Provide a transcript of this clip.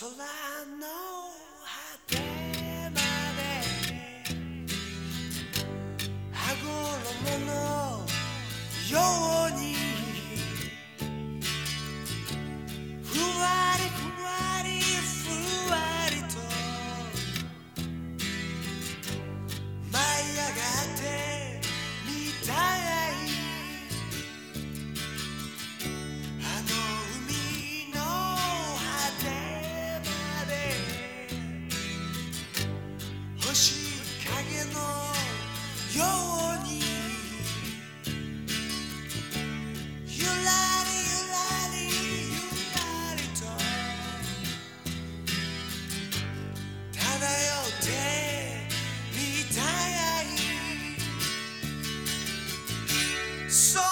空の果てまで。羽衣の So